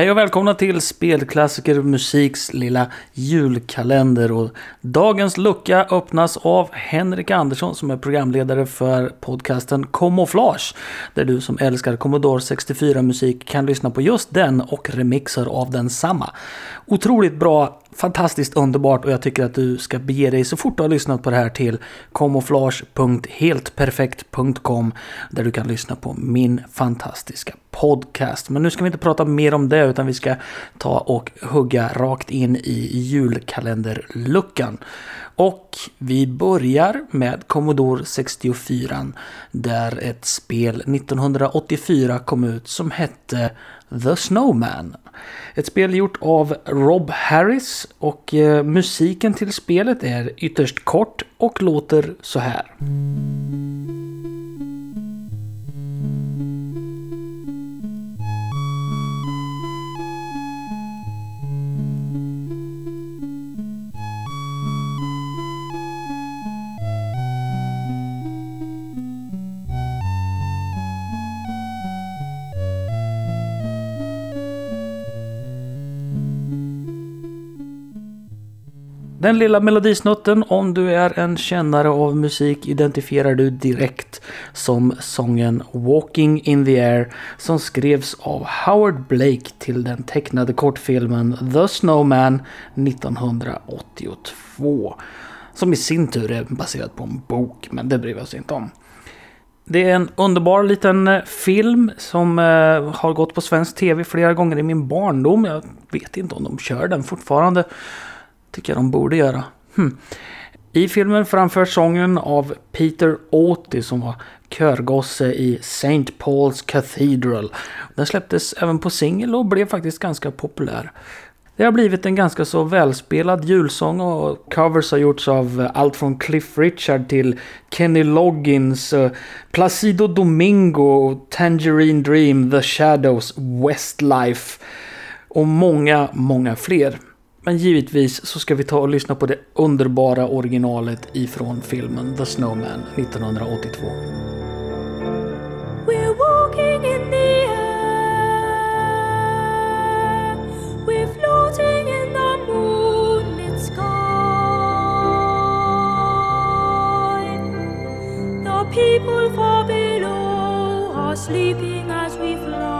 Hej och välkomna till Spelklassiker Musiks lilla julkalender. Och dagens lucka öppnas av Henrik Andersson som är programledare för podcasten Camouflage. Där du som älskar Commodore 64-musik kan lyssna på just den och remixer av densamma. Otroligt bra fantastiskt underbart och jag tycker att du ska bege dig så fort du har lyssnat på det här till camouflage.heltperfekt.com där du kan lyssna på min fantastiska podcast. Men nu ska vi inte prata mer om det utan vi ska ta och hugga rakt in i julkalenderluckan. Och vi börjar med Commodore 64 där ett spel 1984 kom ut som hette The Snowman. Ett spel gjort av Rob Harris och eh, musiken till spelet är ytterst kort och låter så här. Den lilla melodisnutten, om du är en kännare av musik, identifierar du direkt som sången Walking in the Air som skrevs av Howard Blake till den tecknade kortfilmen The Snowman 1982. Som i sin tur är baserad på en bok, men det bryr vi oss inte om. Det är en underbar liten eh, film som eh, har gått på svensk tv flera gånger i min barndom. Jag vet inte om de kör den fortfarande. Tycker jag de borde göra. Hm. I filmen framförs sången av Peter Auty som var körgosse i St. Paul's Cathedral. Den släpptes även på singel och blev faktiskt ganska populär. Det har blivit en ganska så välspelad julsång och covers har gjorts av allt från Cliff Richard till Kenny Loggins, eh, Placido Domingo, Tangerine Dream, The Shadows, Westlife och många, många fler. Men givetvis så ska vi ta och lyssna på det underbara originalet ifrån filmen The Snowman 1982. We're walking in the air. We're floating in the moonlit sky. The people far below are sleeping as we fly.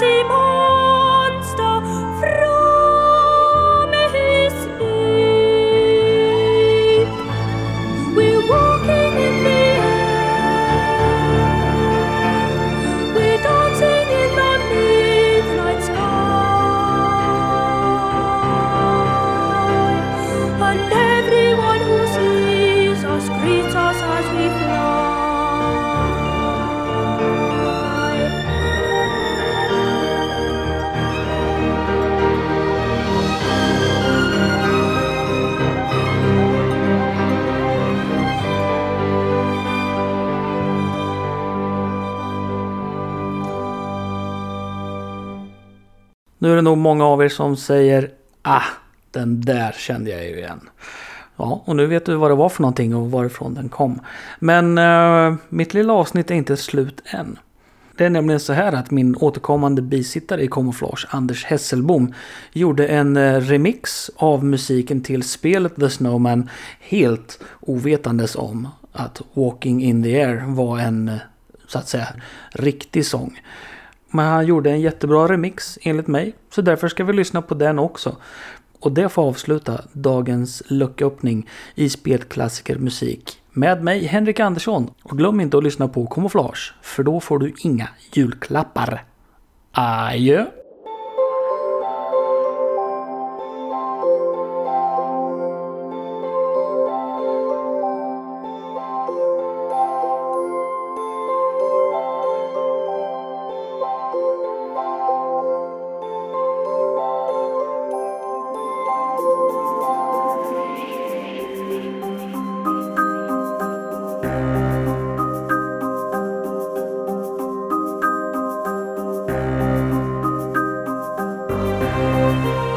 Timor. Nu är det nog många av er som säger Ah, den där kände jag ju igen. Ja, och nu vet du vad det var för någonting och varifrån den kom. Men eh, mitt lilla avsnitt är inte slut än. Det är nämligen så här att min återkommande bisittare i Camouflage, Anders Hesselbom, gjorde en eh, remix av musiken till spelet The Snowman helt ovetandes om att Walking in the Air var en, eh, så att säga, riktig sång. Men han gjorde en jättebra remix enligt mig, så därför ska vi lyssna på den också. Och det får avsluta dagens lucköppning i spelklassikermusik med mig Henrik Andersson. Och glöm inte att lyssna på Kamouflage för då får du inga julklappar. Adjö! Bye.